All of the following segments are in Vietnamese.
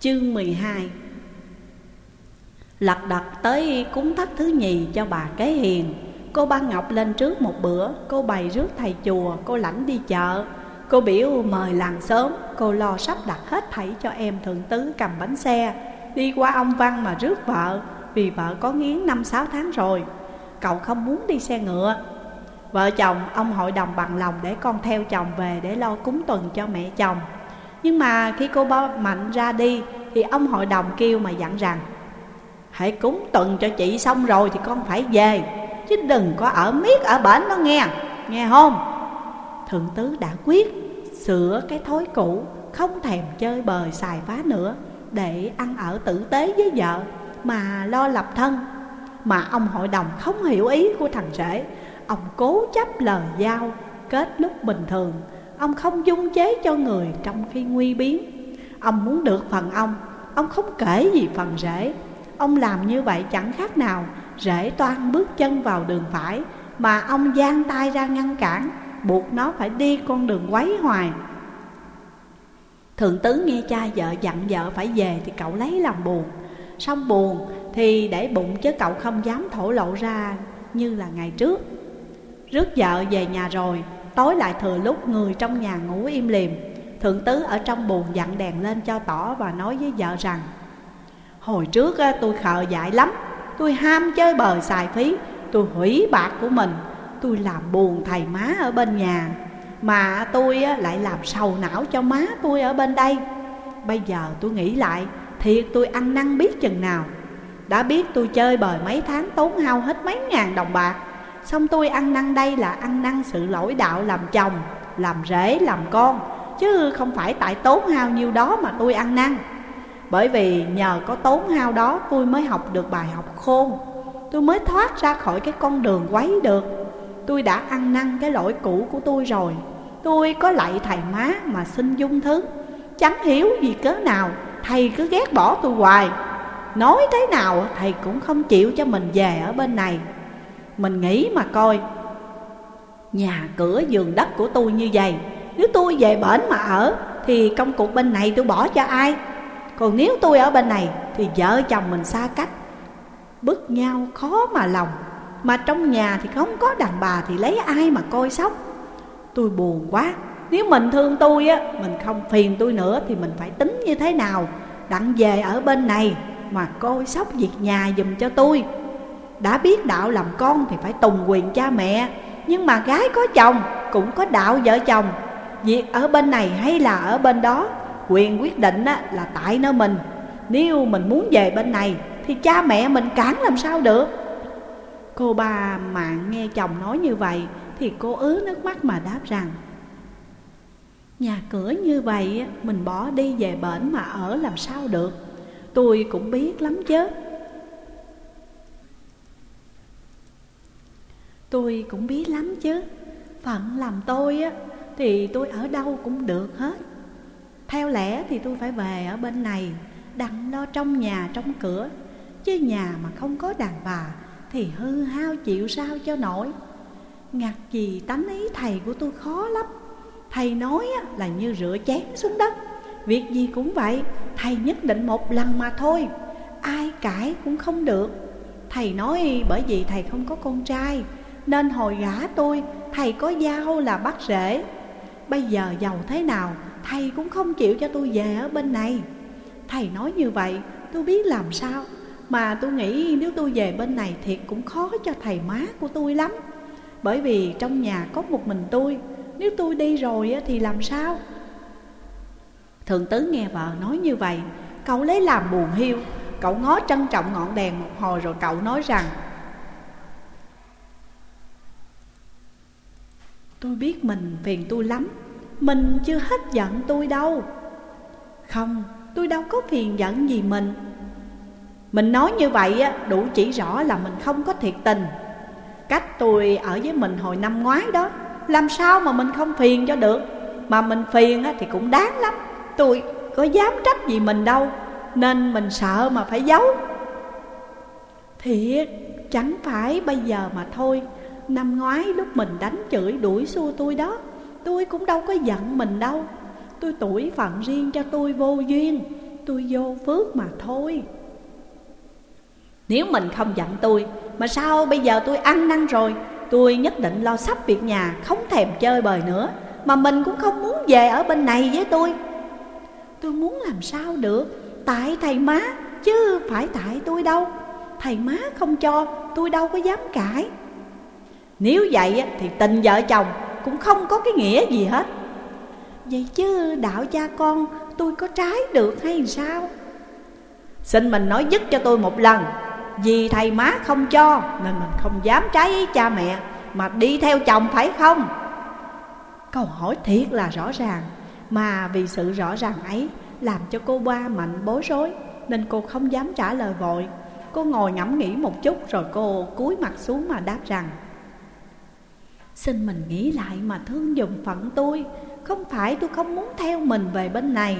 Chương 12 Lật đật tới cúng thất thứ nhì cho bà kế hiền. Cô ba Ngọc lên trước một bữa, Cô bày rước thầy chùa, Cô lãnh đi chợ. Cô biểu mời làng sớm, Cô lo sắp đặt hết thảy cho em thượng tứ cầm bánh xe. Đi qua ông Văn mà rước vợ, Vì vợ có nghiến năm sáu tháng rồi. Cậu không muốn đi xe ngựa. Vợ chồng, ông hội đồng bằng lòng để con theo chồng về để lo cúng tuần cho mẹ chồng. Nhưng mà khi cô ba Mạnh ra đi, Thì ông hội đồng kêu mà dặn rằng, Hãy cúng tuần cho chị xong rồi thì con phải về, Chứ đừng có ở miết ở bển đó nghe Nghe không? Thượng tứ đã quyết Sửa cái thói cũ, Không thèm chơi bời xài phá nữa, Để ăn ở tử tế với vợ Mà lo lập thân. Mà ông hội đồng không hiểu ý của thằng rể, Ông cố chấp lời giao, Kết lúc bình thường Ông không dung chế cho người trong khi nguy biến. Ông muốn được phần ông Ông không kể gì phần rễ. Ông làm như vậy chẳng khác nào Rễ toan bước chân vào đường phải Mà ông giang tay ra ngăn cản, Buộc nó phải đi con đường quấy hoài. Thượng tứ nghe cha vợ dặn vợ phải về Thì cậu lấy làm buồn. Xong buồn thì để bụng chứ cậu không dám thổ lộ ra như là ngày trước. Rước vợ về nhà rồi Tối lại thừa lúc người trong nhà ngủ im lìm Thượng tứ ở trong buồn dặn đèn lên cho tỏ Và nói với vợ rằng, Hồi trước tôi khờ dại lắm, Tôi ham chơi bời xài phí, Tôi hủy bạc của mình, Tôi làm buồn thầy má ở bên nhà, Mà tôi lại làm sầu não cho má tôi ở bên đây. Bây giờ tôi nghĩ lại, Thiệt tôi ăn năn biết chừng nào. Đã biết tôi chơi bời mấy tháng tốn hao hết mấy ngàn đồng bạc Xong tôi ăn năn đây là ăn năn sự lỗi đạo làm chồng Làm rể, làm con. Chứ không phải tại tốn hao nhiêu đó mà tôi ăn năn. Bởi vì nhờ có tốn hao đó tôi mới học được bài học khôn. Tôi mới thoát ra khỏi cái con đường quấy được. Tôi đã ăn năn cái lỗi cũ của tôi rồi. Tôi có lạy thầy má mà xin dung thứ. Chẳng hiểu gì cớ nào Thầy cứ ghét bỏ tôi hoài. Nói thế nào thầy cũng không chịu cho mình về ở bên này mình nghĩ mà coi. Nhà cửa giường đất của tôi như vậy, Nếu tôi về bển mà ở, Thì công cuộc bên này tôi bỏ cho ai? Còn nếu tôi ở bên này, Thì vợ chồng mình xa cách. Bức nhau khó mà lòng, Mà trong nhà thì không có đàn bà Thì lấy ai mà coi sóc Tôi buồn quá, Nếu mình thương tôi á, Mình không phiền tôi nữa Thì mình phải tính như thế nào? Đặng về ở bên này Mà coi sóc việc nhà dùm cho tôi đã biết đạo làm con thì phải tùng quyền cha mẹ. Nhưng mà gái có chồng, cũng có đạo vợ chồng. Việc ở bên này hay là ở bên đó, Quyền quyết định là tại nơi mình. Nếu mình muốn về bên này, Thì cha mẹ mình cản làm sao được? Cô ba mạng nghe chồng nói như vậy, Thì cô ứ nước mắt mà đáp rằng, Nhà cửa như vậy Mình bỏ đi về bển mà ở làm sao được? Tôi cũng biết lắm chứ. Tôi cũng biết lắm chứ. Phận làm tôi á, Thì tôi ở đâu cũng được hết. Theo lẽ thì tôi phải về ở bên này, Đặng lo trong nhà trong cửa. Chứ nhà mà không có đàn bà Thì hư hao chịu sao cho nổi. Ngặt gì tánh ý thầy của tôi khó lắm. Thầy nói là như rửa chén xuống đất. Việc gì cũng vậy, Thầy nhất định một lần mà thôi. Ai cãi cũng không được. Thầy nói bởi vì thầy không có con trai nên hồi gả tôi, Thầy có giao là bắt rễ Bây giờ giàu thế nào, Thầy cũng không chịu cho tôi về ở bên này. Thầy nói như vậy, tôi biết làm sao. Mà tôi nghĩ nếu tôi về bên này Thiệt cũng khó cho thầy má của tôi lắm. Bởi vì trong nhà có một mình tôi, Nếu tôi đi rồi thì làm sao? Thượng tứ nghe vợ nói như vậy, Cậu lấy làm buồn hiu, Cậu ngó trân trọng ngọn đèn một hồi rồi cậu nói rằng Tôi biết mình phiền tôi lắm. Mình chưa hết giận tôi đâu. Không, tôi đâu có phiền giận gì mình. Mình nói như vậy á, đủ chỉ rõ là mình không có thiệt tình. Cách tôi ở với mình hồi năm ngoái đó Làm sao mà mình không phiền cho được? Mà mình phiền á, thì cũng đáng lắm. Tôi có dám trách gì mình đâu Nên mình sợ mà phải giấu. Thiệt, chẳng phải bây giờ mà thôi. Năm ngoái lúc mình đánh chửi đuổi xua tôi đó, Tôi cũng đâu có giận mình đâu. Tôi tuổi phận riêng cho tôi vô duyên, tôi vô phước mà thôi. Nếu mình không giận tôi, Mà sao bây giờ tôi ăn năn rồi? Tôi nhất định lo sắp việc nhà, Không thèm chơi bời nữa, Mà mình cũng không muốn về ở bên này với tôi. Tôi muốn làm sao được? Tại thầy má, Chứ phải tại tôi đâu. Thầy má không cho, Tôi đâu có dám cãi. Nếu vậy thì tình vợ chồng Cũng không có cái nghĩa gì hết. Vậy chứ đạo cha con tôi có trái được hay sao? Xin mình nói dứt cho tôi một lần. Vì thầy má không cho Nên mình không dám trái ý cha mẹ Mà đi theo chồng, phải không? Câu hỏi thiệt là rõ ràng, Mà vì sự rõ ràng ấy Làm cho cô ba mạnh bối rối Nên cô không dám trả lời vội. Cô ngồi ngẫm nghĩ một chút Rồi cô cúi mặt xuống mà đáp rằng Xin mình nghĩ lại mà thương dùng phận tôi. Không phải tôi không muốn theo mình về bên này.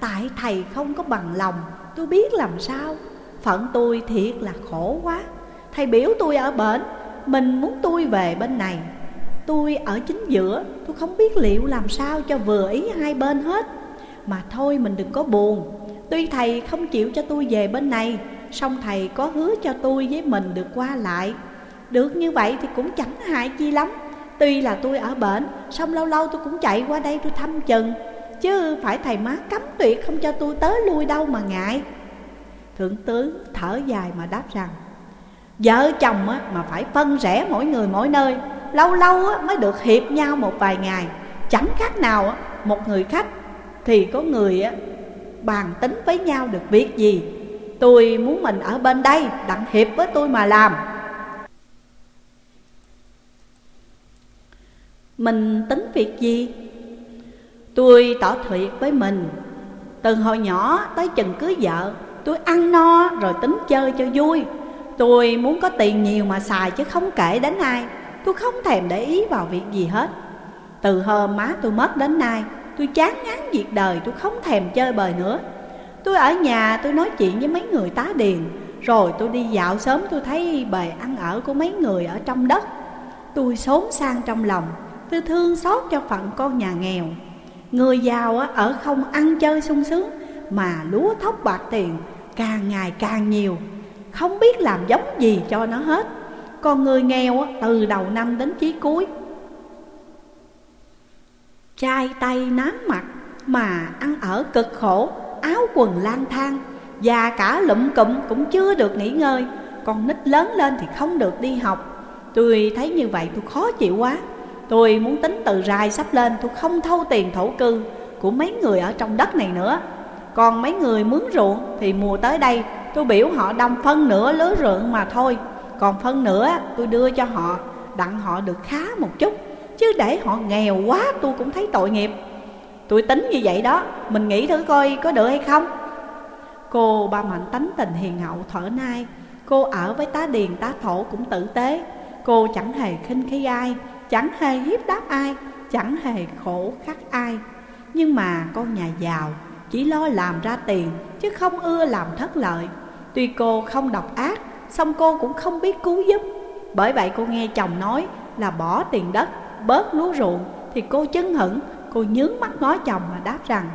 Tại thầy không có bằng lòng, Tôi biết làm sao. Phận tôi thiệt là khổ quá. Thầy biểu tôi ở bển, Mình muốn tôi về bên này. Tôi ở chính giữa, Tôi không biết liệu làm sao cho vừa ý hai bên hết. Mà thôi mình đừng có buồn. Tuy thầy không chịu cho tôi về bên này, song thầy có hứa cho tôi với mình được qua lại. Được như vậy thì cũng chẳng hại chi lắm. Tuy là tôi ở bển xong lâu lâu tôi cũng chạy qua đây tôi thăm chừng. Chứ phải thầy má cấm tuyệt không cho tôi tới lui đâu mà ngại. Thượng tướng thở dài mà đáp rằng Vợ chồng á, mà phải phân rẽ mỗi người mỗi nơi Lâu lâu á, mới được hiệp nhau một vài ngày. Chẳng khác nào á, một người khách Thì có người á, bàn tính với nhau được việc gì. Tôi muốn mình ở bên đây đặng hiệp với tôi mà làm. Mình tính việc gì? Tôi tỏ thiệt với mình. Từ hồi nhỏ tới chừng cưới vợ, Tôi ăn no rồi tính chơi cho vui. Tôi muốn có tiền nhiều mà xài chứ không kể đến ai. Tôi không thèm để ý vào việc gì hết. Từ hôm má tôi mất đến nay, Tôi chán ngán việc đời, tôi không thèm chơi bời nữa. Tôi ở nhà, tôi nói chuyện với mấy người tá điền, Rồi tôi đi dạo sớm tôi thấy bề ăn ở của mấy người ở trong đất. Tôi xốn sang trong lòng. Tôi thương xót cho phận con nhà nghèo. Người giàu ở không ăn chơi sung sướng, Mà lúa thóc bạc tiền càng ngày càng nhiều. Không biết làm giống gì cho nó hết. Còn người nghèo từ đầu năm đến chí cuối. Trai tay nám mặt, mà ăn ở cực khổ, Áo quần lang thang Và cả lụm cụm cũng chưa được nghỉ ngơi. Con nít lớn lên thì không được đi học. Tôi thấy như vậy tôi khó chịu quá. Tôi muốn tính từ rai sắp lên, Tôi không thâu tiền thổ cư Của mấy người ở trong đất này nữa. Còn mấy người mướn ruộng Thì mùa tới đây, tôi biểu họ đông phân nửa lứa ruộng mà thôi. Còn phân nửa, tôi đưa cho họ, Đặng họ được khá một chút, Chứ để họ nghèo quá tôi cũng thấy tội nghiệp. Tôi tính như vậy đó, Mình nghĩ thử coi có được hay không. Cô ba Mạnh tánh tình hiền hậu thở nai, Cô ở với tá điền tá thổ cũng tử tế, Cô chẳng hề khinh khi ai. Chẳng hề hiếp đáp ai, Chẳng hề khổ khắc ai. Nhưng mà con nhà giàu Chỉ lo làm ra tiền, Chứ không ưa làm thất lợi. Tuy cô không độc ác, song cô cũng không biết cứu giúp. Bởi vậy cô nghe chồng nói là bỏ tiền đất, Bớt lúa ruộng, Thì cô chấn hững Cô nhướng mắt ngó chồng mà đáp rằng,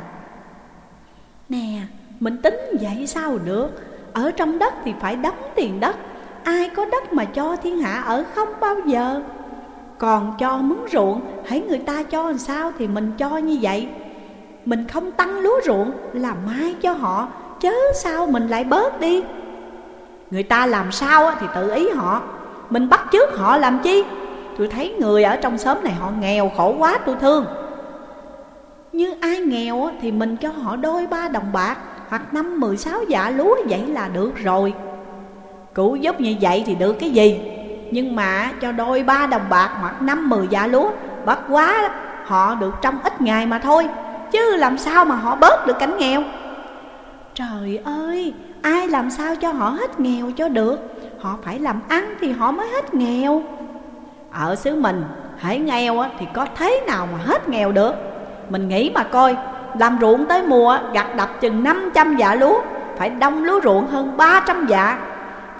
Nè, mình tính vậy sao được? Ở trong đất thì phải đóng tiền đất. Ai có đất mà cho thiên hạ ở không bao giờ? Còn cho mướn ruộng, Hãy người ta cho làm sao thì mình cho như vậy. Mình không tăng lúa ruộng là mai cho họ, Chớ sao mình lại bớt đi. Người ta làm sao thì tự ý họ. Mình bắt trước họ làm chi? Tôi thấy người ở trong xóm này họ nghèo khổ quá tôi thương. Như ai nghèo thì mình cho họ đôi ba đồng bạc Hoặc năm, mười, sáu dạ lúa vậy là được rồi. Cứu giúp như vậy thì được cái gì? Nhưng mà cho đôi ba đồng bạc hoặc năm mười dạ lúa Bất quá họ được trong ít ngày mà thôi. Chứ làm sao mà họ bớt được cảnh nghèo? Trời ơi, ai làm sao cho họ hết nghèo cho được? Họ phải làm ăn thì họ mới hết nghèo. Ở xứ mình, hãy nghèo thì có thế nào mà hết nghèo được? Mình nghĩ mà coi, làm ruộng tới mùa gặt đập chừng 500 dạ lúa Phải đông lúa ruộng hơn 300 dạ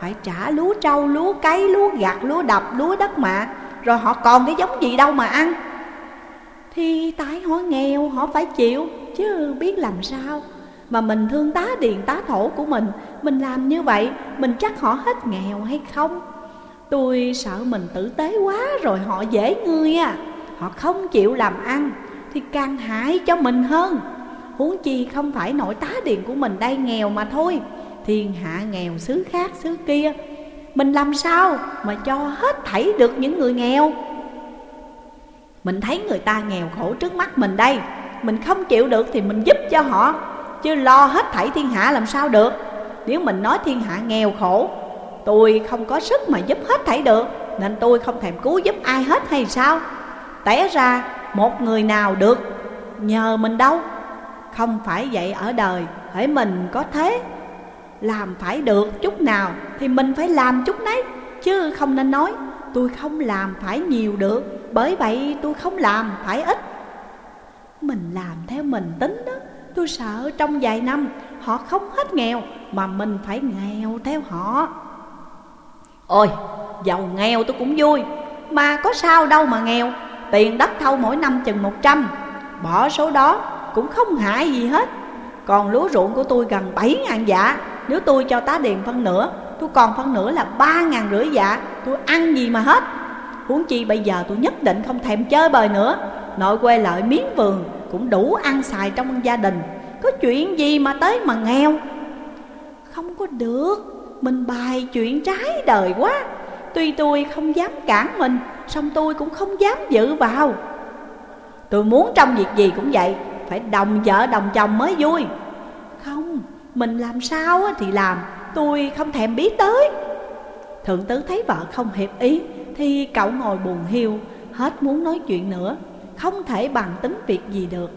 phải trả lúa trâu, lúa cấy, lúa gặt, lúa đập, lúa đất mạ. Rồi họ còn cái giống gì đâu mà ăn. Thì tại họ nghèo, họ phải chịu Chứ biết làm sao. Mà mình thương tá điền tá thổ của mình Mình làm như vậy Mình chắc họ hết nghèo hay không? Tôi sợ mình tử tế quá rồi họ dễ ngươi à. Họ không chịu làm ăn Thì càng hại cho mình hơn. Huống chi không phải nội tá điền của mình đây nghèo mà thôi. Thiên hạ nghèo, xứ khác, xứ kia. Mình làm sao mà cho hết thảy được những người nghèo? Mình thấy người ta nghèo khổ trước mắt mình đây. Mình không chịu được thì mình giúp cho họ, Chứ lo hết thảy thiên hạ làm sao được? Nếu mình nói thiên hạ nghèo khổ, Tôi không có sức mà giúp hết thảy được, Nên tôi không thèm cứu giúp ai hết hay sao? Té ra, một người nào được? Nhờ mình đâu? Không phải vậy ở đời Hãy mình có thế làm phải được chút nào Thì mình phải làm chút nấy, Chứ không nên nói, Tôi không làm phải nhiều được, Bởi vậy tôi không làm phải ít. Mình làm theo mình tính đó, Tôi sợ trong vài năm Họ không hết nghèo Mà mình phải nghèo theo họ. Ôi, giàu nghèo tôi cũng vui, Mà có sao đâu mà nghèo, Tiền đất thâu mỗi năm chừng 100 Bỏ số đó cũng không hại gì hết. Còn lúa ruộng của tôi gần 7 ngàn dạ nếu tôi cho tá điền phân nửa Tôi còn phân nửa là ba ngàn rưỡi dạ. Tôi ăn gì mà hết? Huống chi bây giờ tôi nhất định không thèm chơi bời nữa. Nội quê lợi miếng vườn Cũng đủ ăn xài trong gia đình. Có chuyện gì mà tới mà nghèo? Không có được. Mình bài chuyện trái đời quá. Tuy tôi không dám cản mình song tôi cũng không dám dự vào. Tôi muốn trong việc gì cũng vậy Phải đồng vợ đồng chồng mới vui. Không, mình làm sao thì làm, Tôi không thèm biết tới. Thượng tứ thấy vợ không hiệp ý Thì cậu ngồi buồn hiu, Hết muốn nói chuyện nữa, Không thể bằng tính việc gì được.